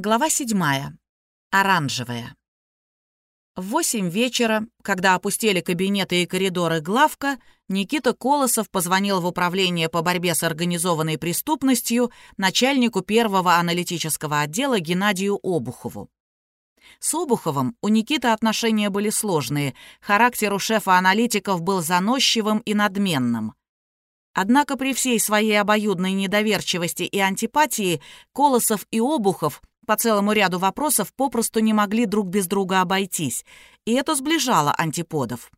Глава седьмая. Оранжевая. В восемь вечера, когда опустили кабинеты и коридоры главка, Никита Колосов позвонил в управление по борьбе с организованной преступностью начальнику первого аналитического отдела Геннадию Обухову. С Обуховым у Никиты отношения были сложные, характер у шефа аналитиков был заносчивым и надменным. Однако при всей своей обоюдной недоверчивости и антипатии Колосов и Обухов по целому ряду вопросов попросту не могли друг без друга обойтись, и это сближало антиподов.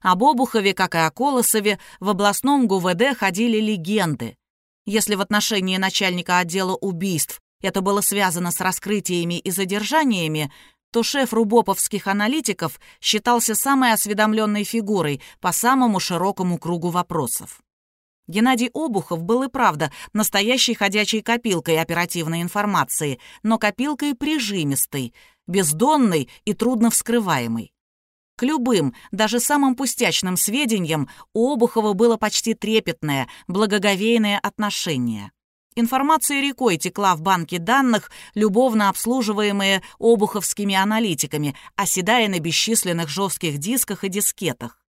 Об Обухове, как и о Колосове, в областном ГУВД ходили легенды. Если в отношении начальника отдела убийств это было связано с раскрытиями и задержаниями, то шеф рубоповских аналитиков считался самой осведомленной фигурой по самому широкому кругу вопросов. Геннадий Обухов был и правда настоящей ходячей копилкой оперативной информации, но копилкой прижимистой, бездонной и трудно вскрываемой. К любым, даже самым пустячным сведениям у Обухова было почти трепетное, благоговейное отношение. Информация рекой текла в банке данных, любовно обслуживаемые обуховскими аналитиками, оседая на бесчисленных жестких дисках и дискетах.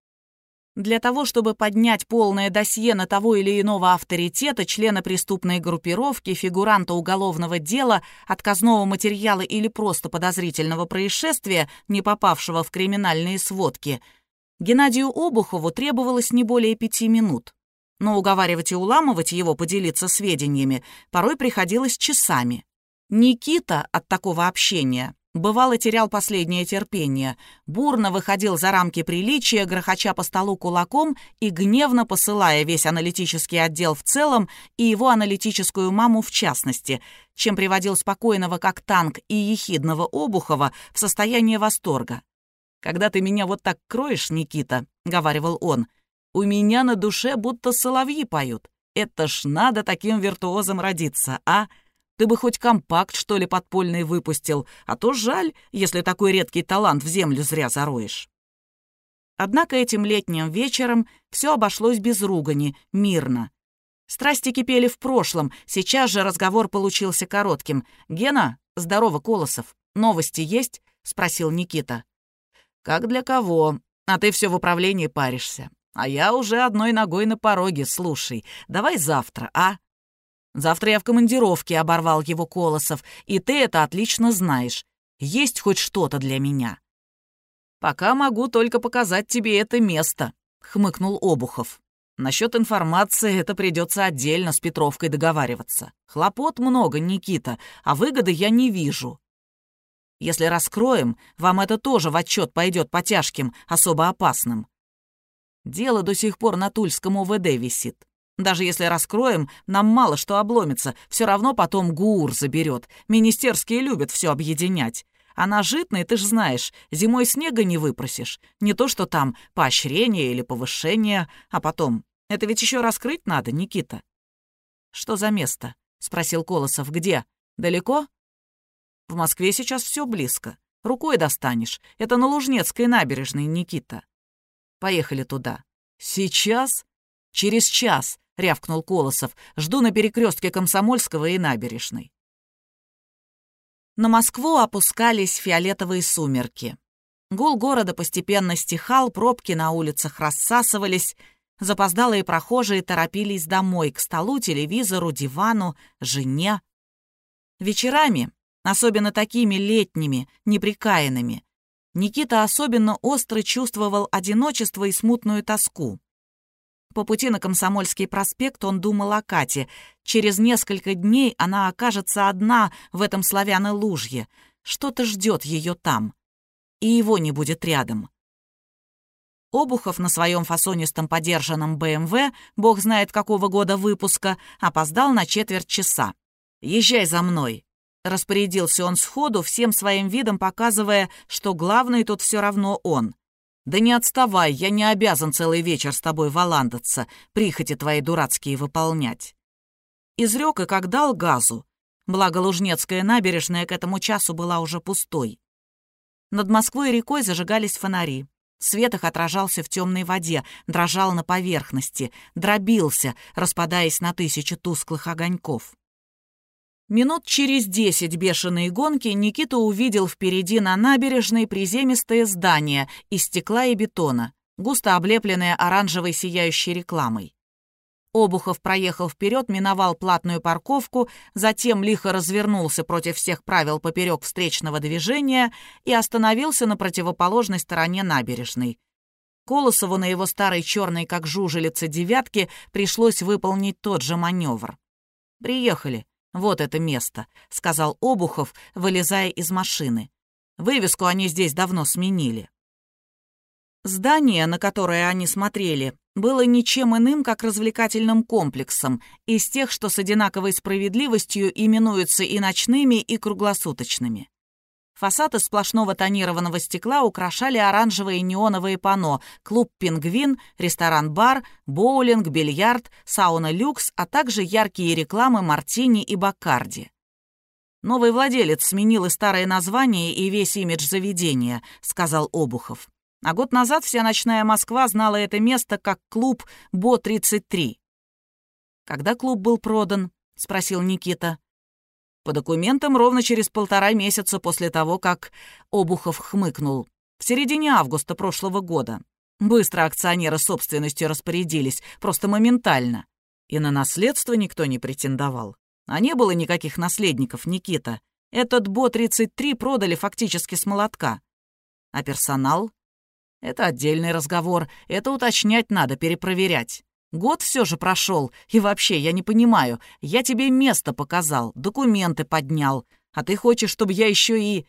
Для того, чтобы поднять полное досье на того или иного авторитета, члена преступной группировки, фигуранта уголовного дела, отказного материала или просто подозрительного происшествия, не попавшего в криминальные сводки, Геннадию Обухову требовалось не более пяти минут. Но уговаривать и уламывать его поделиться сведениями порой приходилось часами. Никита от такого общения Бывало, терял последнее терпение, бурно выходил за рамки приличия, грохоча по столу кулаком и гневно посылая весь аналитический отдел в целом и его аналитическую маму в частности, чем приводил спокойного как танк и ехидного Обухова в состояние восторга. «Когда ты меня вот так кроешь, Никита», — говаривал он, — «у меня на душе будто соловьи поют. Это ж надо таким виртуозом родиться, а?» Ты бы хоть компакт, что ли, подпольный выпустил, а то жаль, если такой редкий талант в землю зря зароешь». Однако этим летним вечером все обошлось без ругани, мирно. Страсти кипели в прошлом, сейчас же разговор получился коротким. «Гена, здорово, Колосов, новости есть?» — спросил Никита. «Как для кого? А ты все в управлении паришься. А я уже одной ногой на пороге, слушай. Давай завтра, а? Завтра я в командировке», — оборвал его Колосов, «и ты это отлично знаешь. Есть хоть что-то для меня». «Пока могу только показать тебе это место», — хмыкнул Обухов. «Насчет информации это придется отдельно с Петровкой договариваться. Хлопот много, Никита, а выгоды я не вижу. Если раскроем, вам это тоже в отчет пойдет по тяжким, особо опасным. Дело до сих пор на Тульском УВД висит. Даже если раскроем, нам мало что обломится, все равно потом ГУР заберет. Министерские любят все объединять. А на житной, ты ж знаешь, зимой снега не выпросишь. Не то, что там поощрение или повышение, а потом. Это ведь еще раскрыть надо, Никита. «Что за место?» — спросил Колосов. «Где? Далеко?» «В Москве сейчас все близко. Рукой достанешь. Это на Лужнецкой набережной, Никита. Поехали туда. Сейчас? Через час. — рявкнул Колосов. «Жду на перекрестке Комсомольского и набережной». На Москву опускались фиолетовые сумерки. Гул города постепенно стихал, пробки на улицах рассасывались, запоздалые прохожие торопились домой, к столу, телевизору, дивану, жене. Вечерами, особенно такими летними, неприкаянными, Никита особенно остро чувствовал одиночество и смутную тоску. По пути на Комсомольский проспект он думал о Кате. Через несколько дней она окажется одна в этом славяно-лужье. Что-то ждет ее там. И его не будет рядом. Обухов на своем фасонистом подержанном БМВ, бог знает какого года выпуска, опоздал на четверть часа. «Езжай за мной», — распорядился он сходу, всем своим видом показывая, что главный тут все равно он. «Да не отставай, я не обязан целый вечер с тобой валандаться, прихоти твои дурацкие выполнять». Изрек и как дал газу. Благо Лужнецкая набережная к этому часу была уже пустой. Над Москвой и рекой зажигались фонари. Свет их отражался в темной воде, дрожал на поверхности, дробился, распадаясь на тысячи тусклых огоньков. Минут через десять бешеной гонки Никита увидел впереди на набережной приземистое здание из стекла и бетона, густо облепленное оранжевой сияющей рекламой. Обухов проехал вперед, миновал платную парковку, затем лихо развернулся против всех правил поперек встречного движения и остановился на противоположной стороне набережной. Колосову на его старой черной, как жужелица, девятке пришлось выполнить тот же маневр. «Приехали. Вот это место», — сказал Обухов, вылезая из машины. «Вывеску они здесь давно сменили». Здание, на которое они смотрели, было ничем иным, как развлекательным комплексом, из тех, что с одинаковой справедливостью именуются и ночными, и круглосуточными. Фасад из сплошного тонированного стекла украшали оранжевые неоновые панно «Клуб Пингвин», ресторан-бар, боулинг, бильярд, сауна «Люкс», а также яркие рекламы «Мартини» и «Баккарди». «Новый владелец сменил и старое название, и весь имидж заведения», — сказал Обухов. А год назад вся ночная Москва знала это место как клуб «Бо-33». «Когда клуб был продан?» — спросил Никита. «По документам ровно через полтора месяца после того, как...» Обухов хмыкнул. «В середине августа прошлого года. Быстро акционеры собственностью распорядились, просто моментально. И на наследство никто не претендовал. А не было никаких наследников, Никита. Этот Бо-33 продали фактически с молотка. А персонал? Это отдельный разговор, это уточнять надо, перепроверять. Год все же прошел, и вообще, я не понимаю, я тебе место показал, документы поднял, а ты хочешь, чтобы я еще и...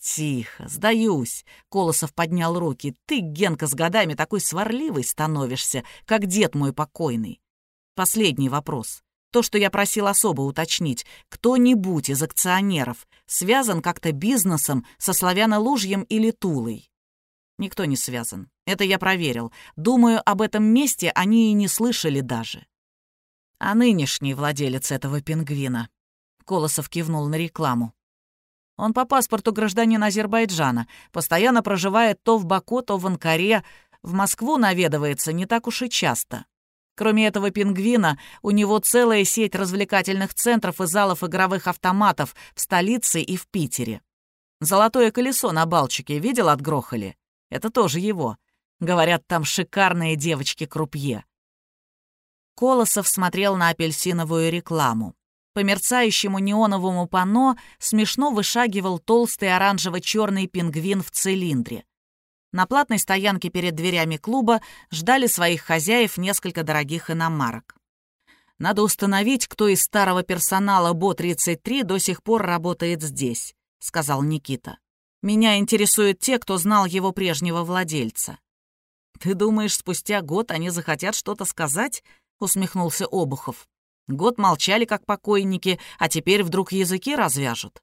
«Тихо, сдаюсь», — Колосов поднял руки. «Ты, Генка, с годами такой сварливый становишься, как дед мой покойный». Последний вопрос. То, что я просил особо уточнить. Кто-нибудь из акционеров связан как-то бизнесом со Славяно-Лужьем или Тулой? Никто не связан. Это я проверил. Думаю, об этом месте они и не слышали даже. А нынешний владелец этого пингвина. Колосов кивнул на рекламу. Он по паспорту гражданин Азербайджана, постоянно проживает то в Баку, то в Анкаре, в Москву наведывается не так уж и часто. Кроме этого пингвина, у него целая сеть развлекательных центров и залов игровых автоматов в столице и в Питере. Золотое колесо на Балчике видел отгрохали? Это тоже его. Говорят, там шикарные девочки-крупье. Колосов смотрел на апельсиновую рекламу. По мерцающему неоновому панно смешно вышагивал толстый оранжево-черный пингвин в цилиндре. На платной стоянке перед дверями клуба ждали своих хозяев несколько дорогих иномарок. Надо установить, кто из старого персонала БО-33 до сих пор работает здесь, сказал Никита. Меня интересуют те, кто знал его прежнего владельца». «Ты думаешь, спустя год они захотят что-то сказать?» — усмехнулся Обухов. «Год молчали, как покойники, а теперь вдруг языки развяжут».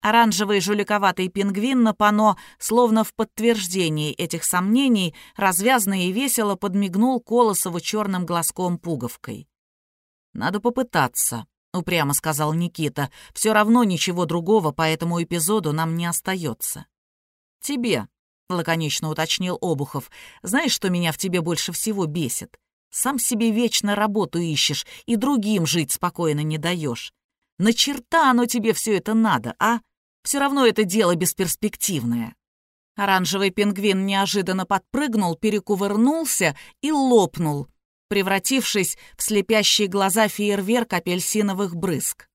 Оранжевый жуликоватый пингвин на пано, словно в подтверждении этих сомнений, развязно и весело подмигнул Колосову черным глазком-пуговкой. «Надо попытаться», — упрямо сказал Никита. «Все равно ничего другого по этому эпизоду нам не остается». «Тебе», — лаконично уточнил Обухов, «знаешь, что меня в тебе больше всего бесит? Сам себе вечно работу ищешь и другим жить спокойно не даешь. На черта оно тебе все это надо, а? Все равно это дело бесперспективное». Оранжевый пингвин неожиданно подпрыгнул, перекувырнулся и лопнул, превратившись в слепящие глаза фейерверк апельсиновых брызг.